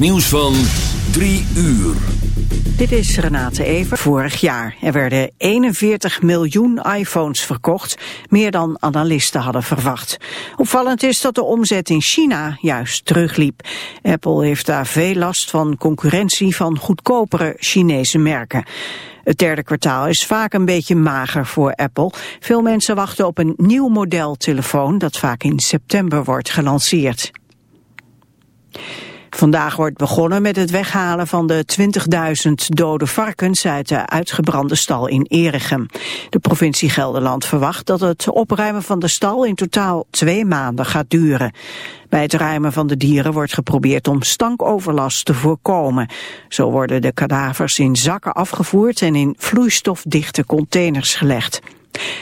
Nieuws van 3 uur. Dit is Renate Even. Vorig jaar er werden 41 miljoen iPhones verkocht, meer dan analisten hadden verwacht. Opvallend is dat de omzet in China juist terugliep. Apple heeft daar veel last van concurrentie van goedkopere Chinese merken. Het derde kwartaal is vaak een beetje mager voor Apple. Veel mensen wachten op een nieuw model telefoon dat vaak in september wordt gelanceerd. Vandaag wordt begonnen met het weghalen van de 20.000 dode varkens uit de uitgebrande stal in Erichem. De provincie Gelderland verwacht dat het opruimen van de stal in totaal twee maanden gaat duren. Bij het ruimen van de dieren wordt geprobeerd om stankoverlast te voorkomen. Zo worden de kadavers in zakken afgevoerd en in vloeistofdichte containers gelegd.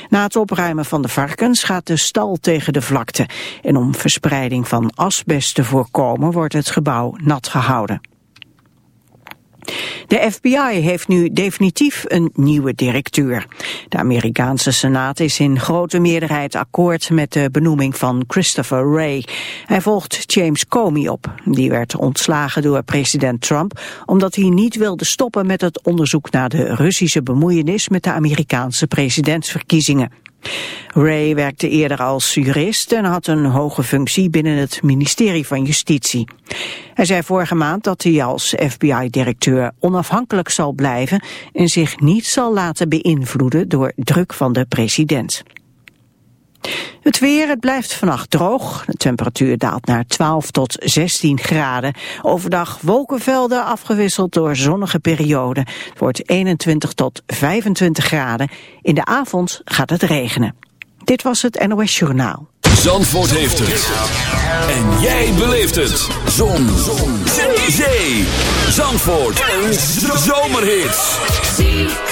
Na het opruimen van de varkens gaat de stal tegen de vlakte. En om verspreiding van asbest te voorkomen wordt het gebouw nat gehouden. De FBI heeft nu definitief een nieuwe directeur. De Amerikaanse Senaat is in grote meerderheid akkoord met de benoeming van Christopher Wray. Hij volgt James Comey op. Die werd ontslagen door president Trump omdat hij niet wilde stoppen met het onderzoek naar de Russische bemoeienis met de Amerikaanse presidentsverkiezingen. Ray werkte eerder als jurist en had een hoge functie binnen het ministerie van Justitie. Hij zei vorige maand dat hij als FBI-directeur onafhankelijk zal blijven en zich niet zal laten beïnvloeden door druk van de president. Het weer, het blijft vannacht droog. De temperatuur daalt naar 12 tot 16 graden. Overdag wolkenvelden afgewisseld door zonnige perioden. Het wordt 21 tot 25 graden. In de avond gaat het regenen. Dit was het NOS Journaal. Zandvoort heeft het. En jij beleeft het. Zon. Zon. Zee. Zandvoort. Een zomerhit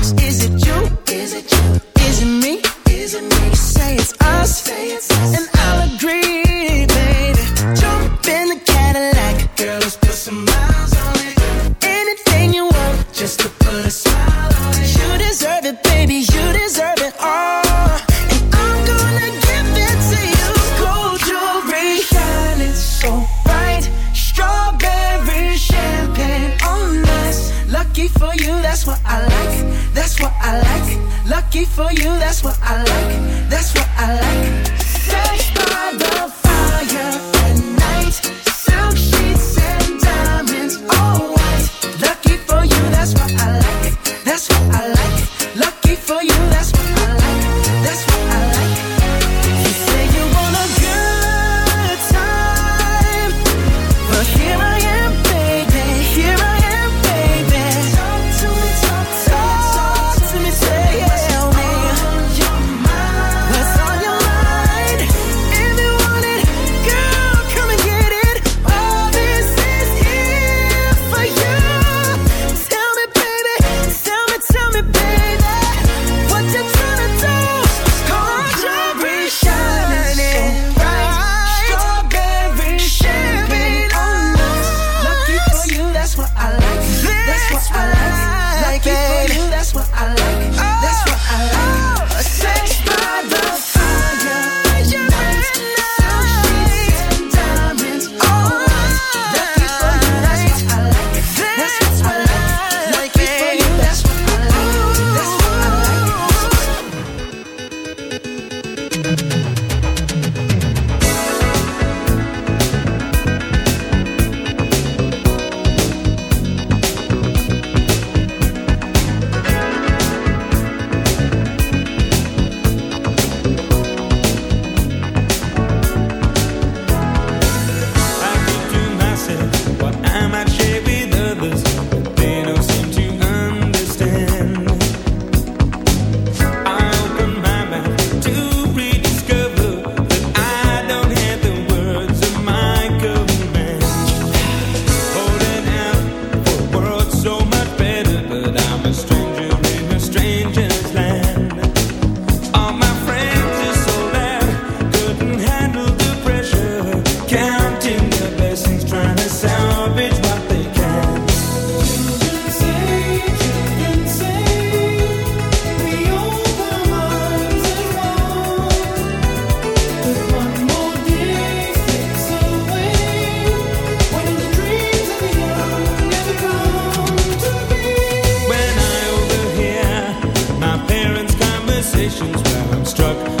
where I'm struck.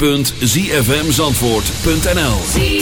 www.zfmzandvoort.nl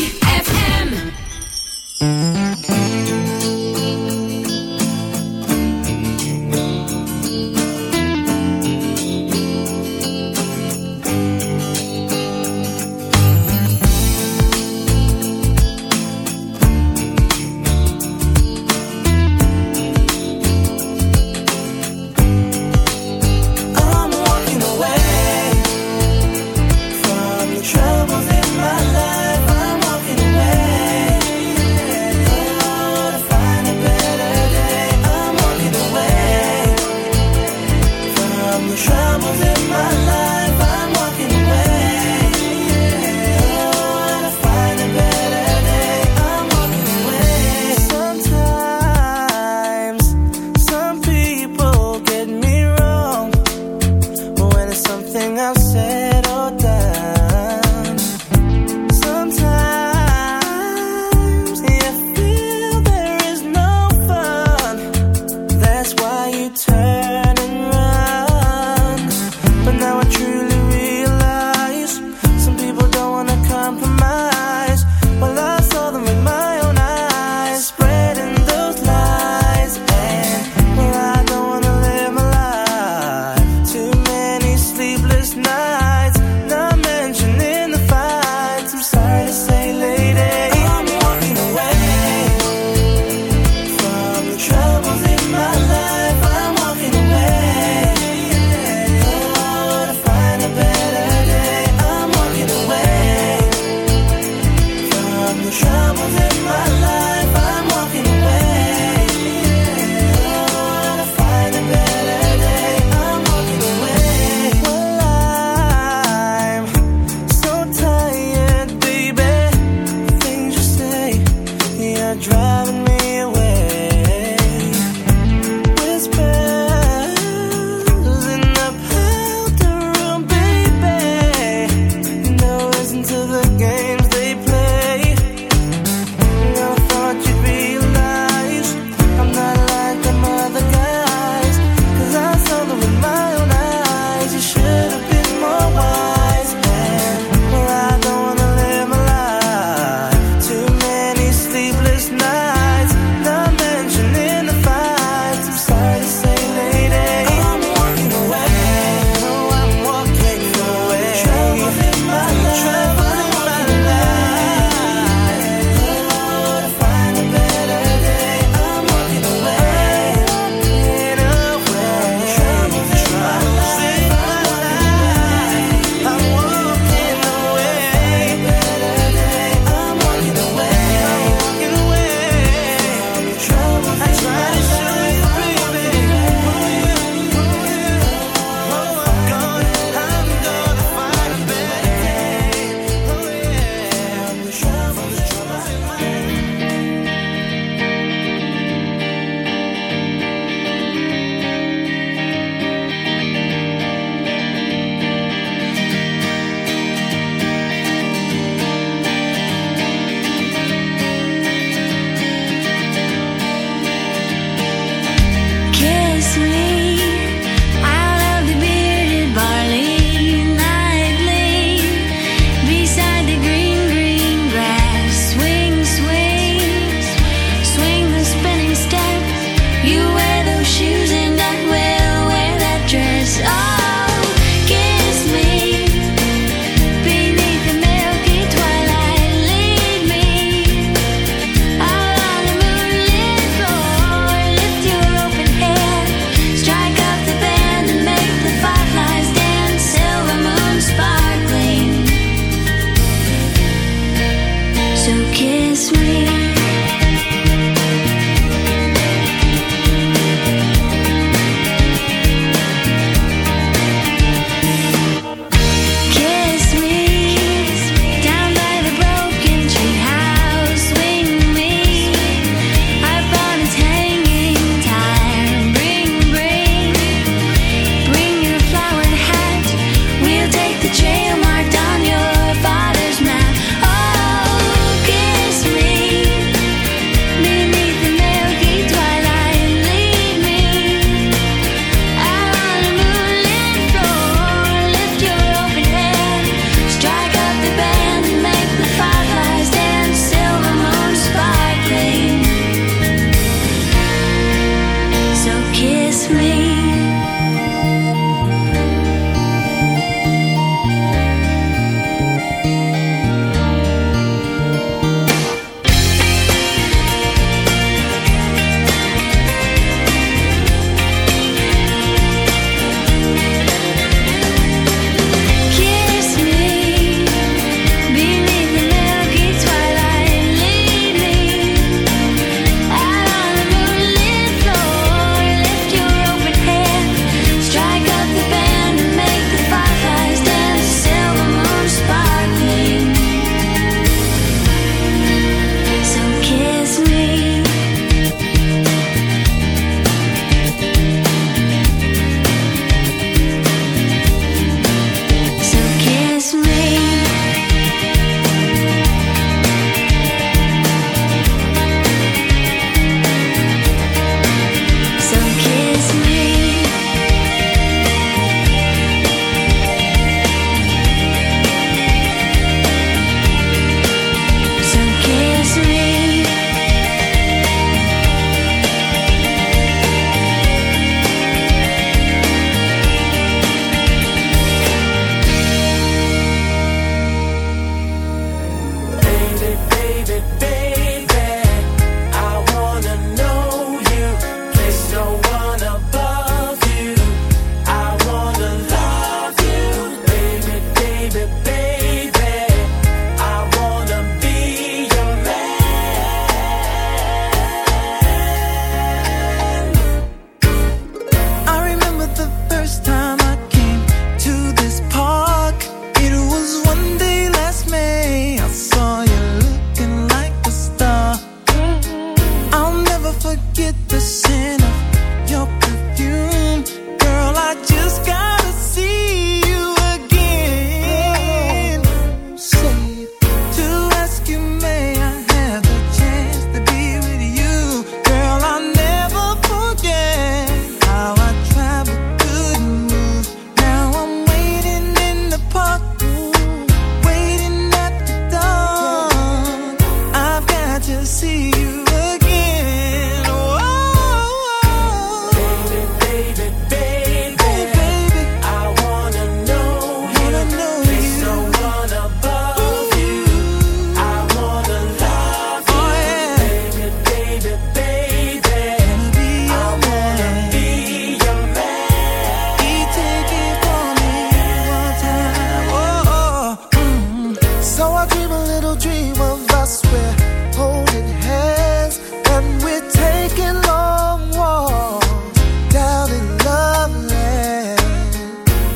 holding hands and we're taking long walks down in love land.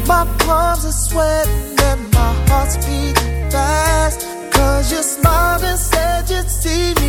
My palms are sweating and my heart's beating fast. Cause you smiled and said you'd see me.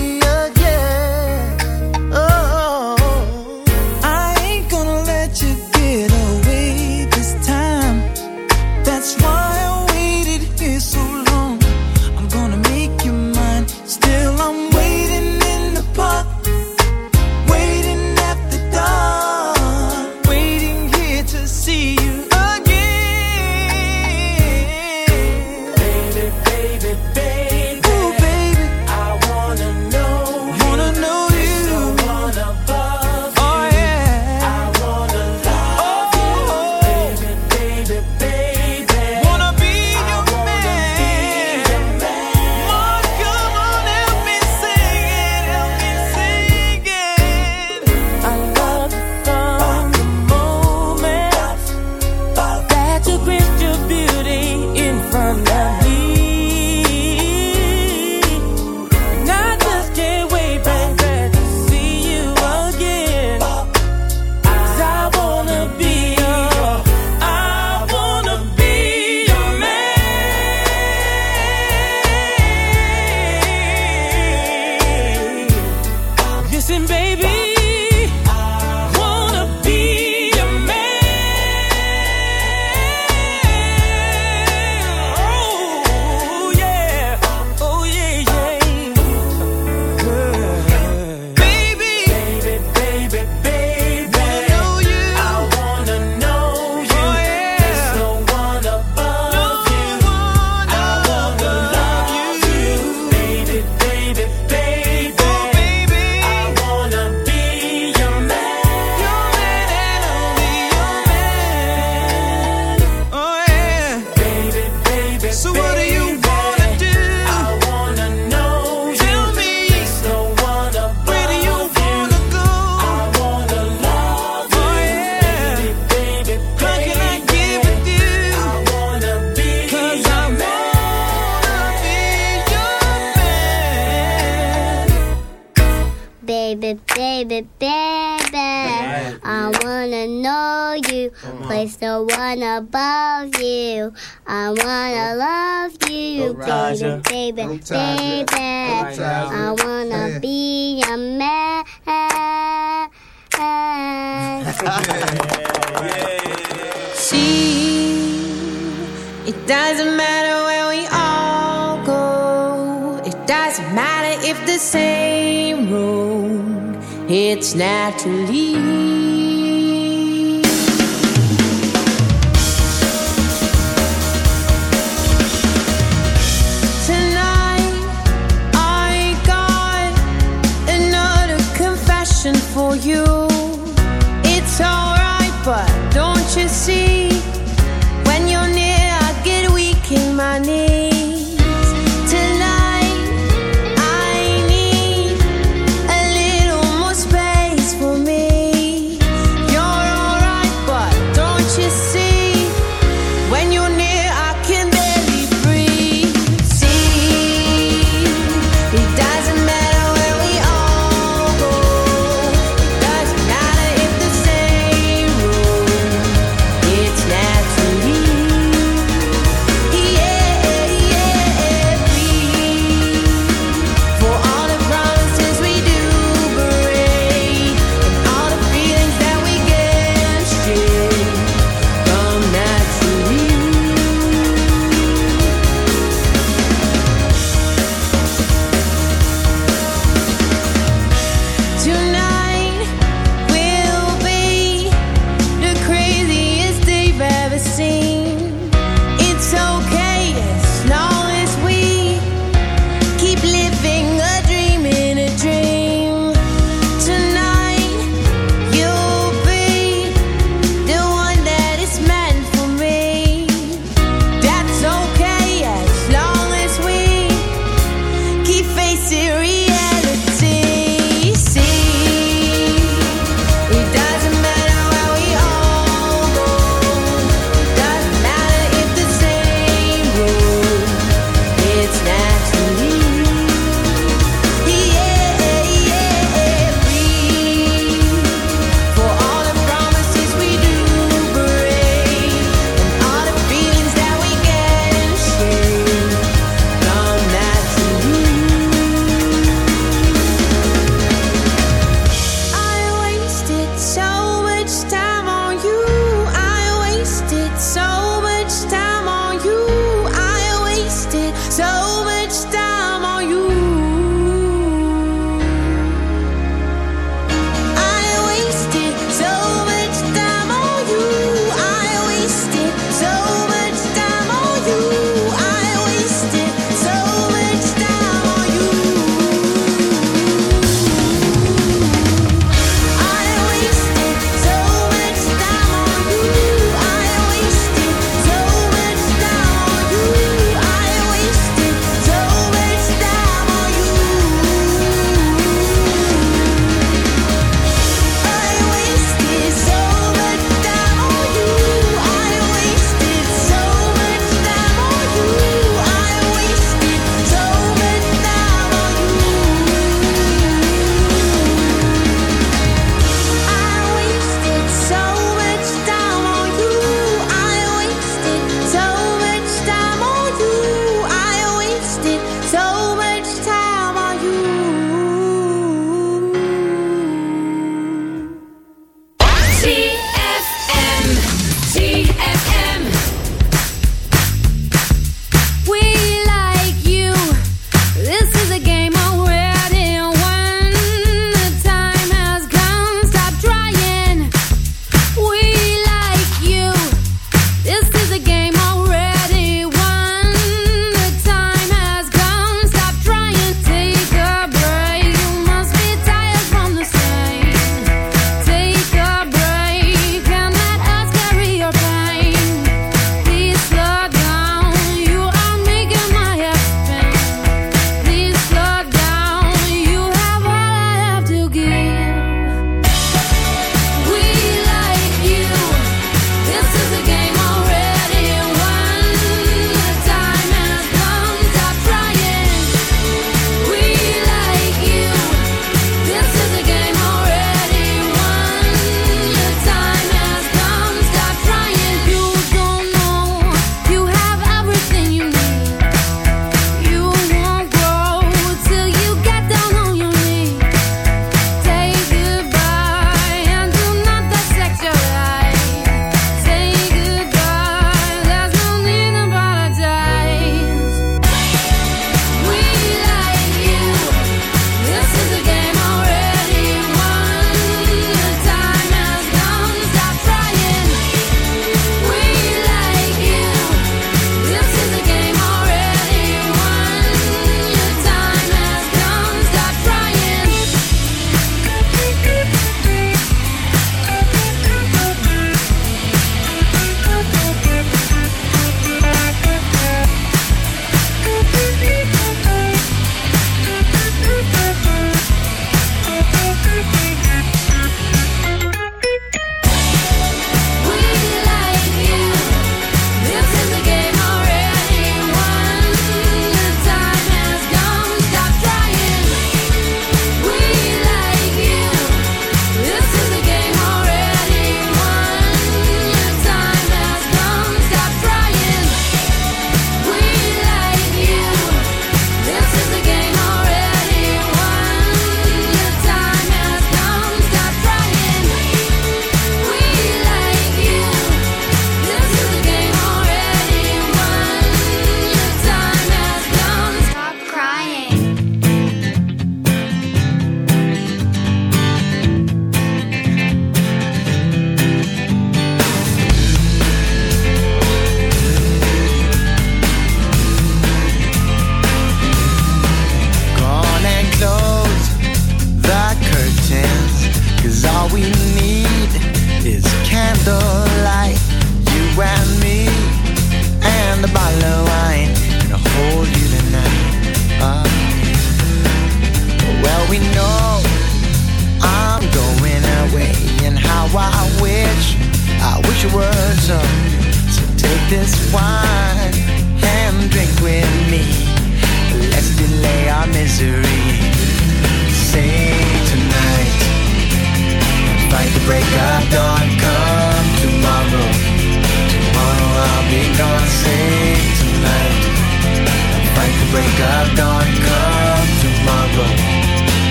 it's naturally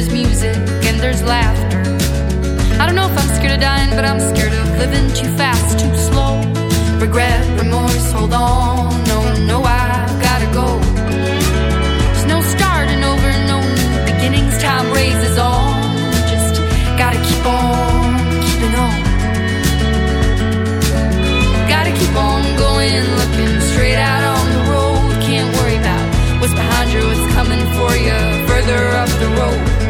there's music and there's laughter. I don't know if I'm scared of dying, but I'm scared of living too fast, too slow. Regret, remorse, hold on. No, no, I gotta go. There's no starting over, no new beginnings. Time raises on. Just gotta keep on keeping on. Gotta keep on going, looking straight out on the road. Can't worry about what's behind you, what's coming for you further up the road.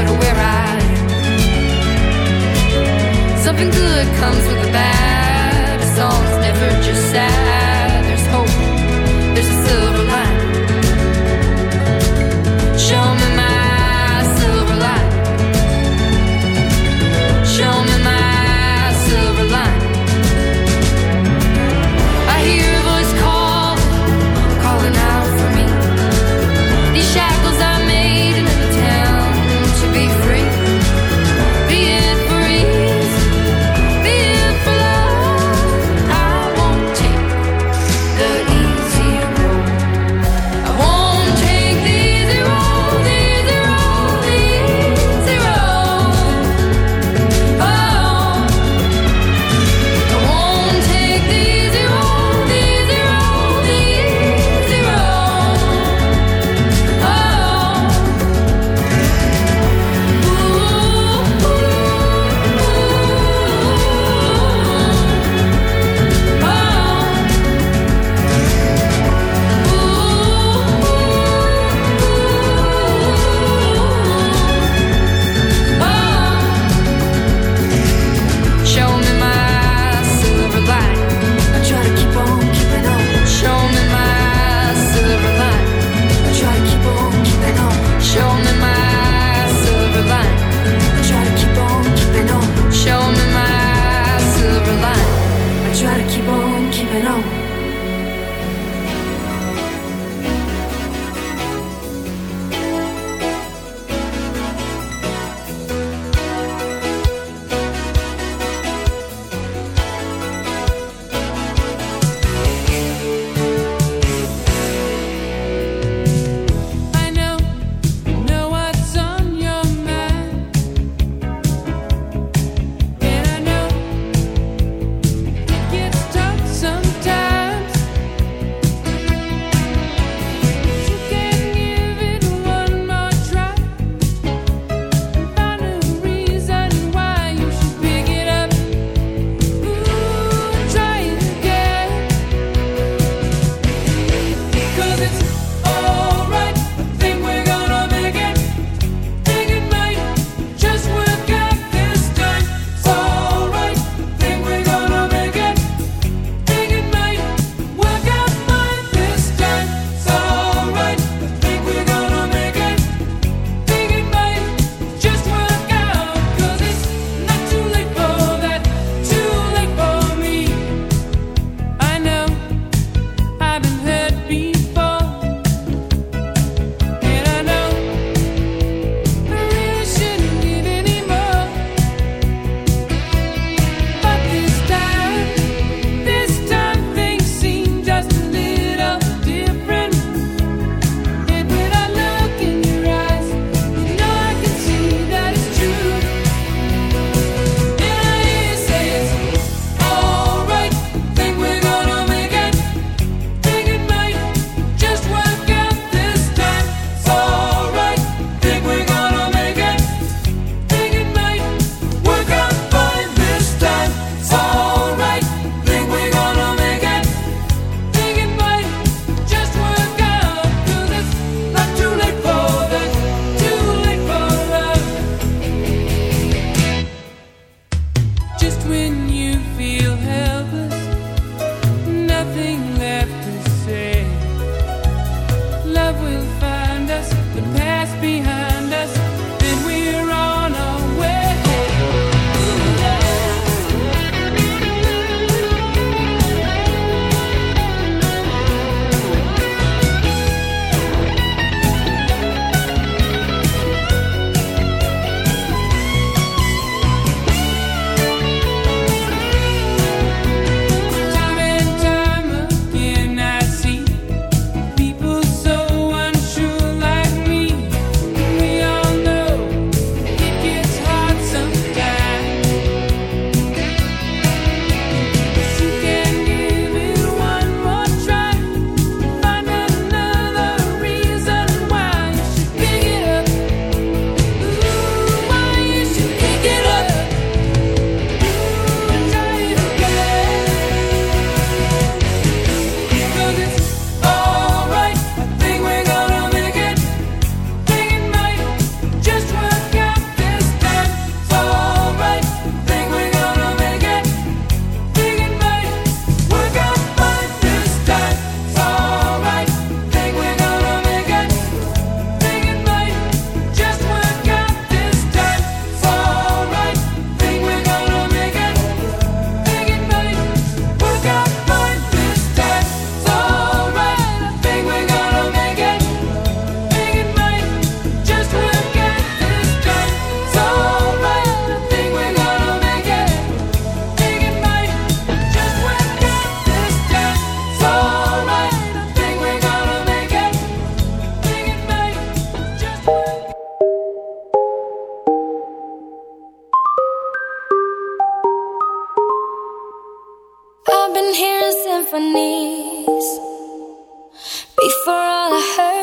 and we're. Something good comes with the bad. A song's never just sad.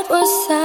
Was silence,